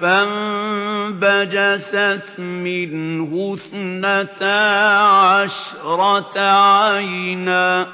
فانبجست منه اثنتا عشرة عينا.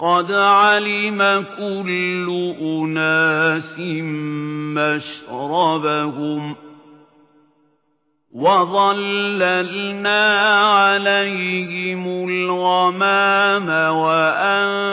قد علم كل أناس مشربهم وَظَلَّلْنَا عَلَيْهِمُ الْغَمَامَ وَأَنزَلْنَا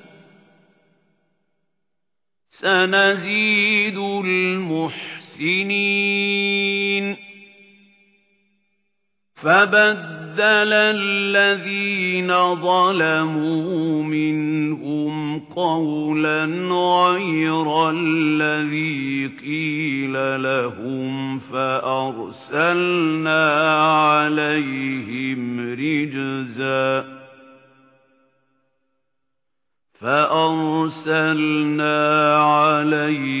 سنزيد المحسنين. فبدل الذين ظلموا منهم قولا غير الذي قيل لهم فأرسلنا عليهم رجزا. فأرسلنا عليهم